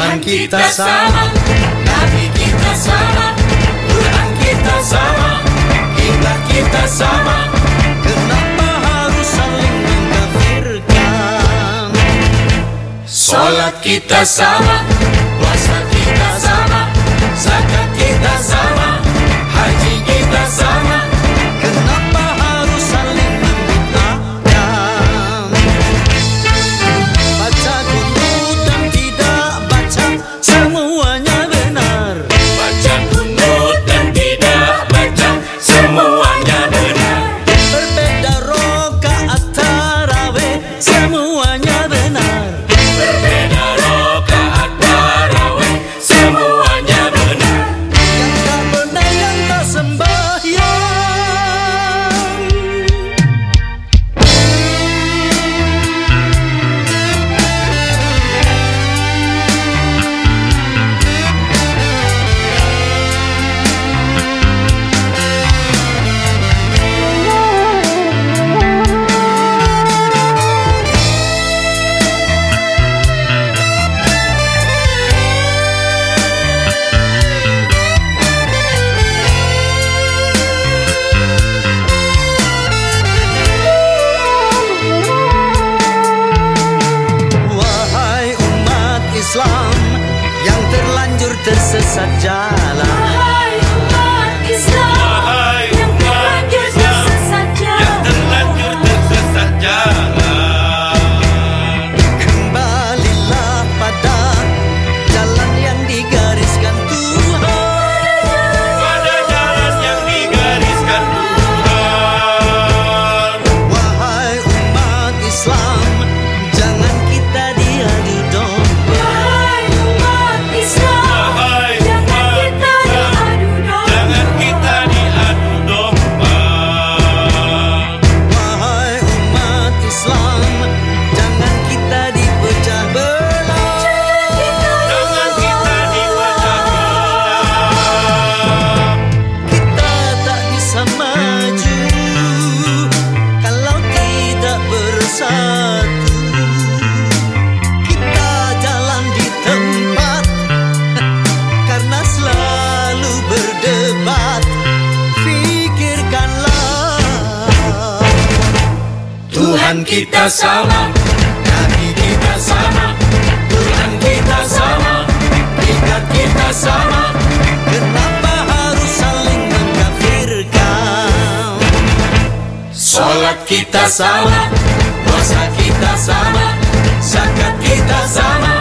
Tuhan kita sama, Nabi kita sama, Quran kita sama, Qiblat kita sama. Kenapa harus saling mengkafirkan? Salat kita sama, puasa kita sama, zakat kita sama. दिल से सजा ला Tuhan kita sama, Nabi kita sama, Tuhan kita sama, kita kita sama. Kenapa harus saling mengkafirkan? Sholat kita sama, dosa kita sama, zakat kita sama.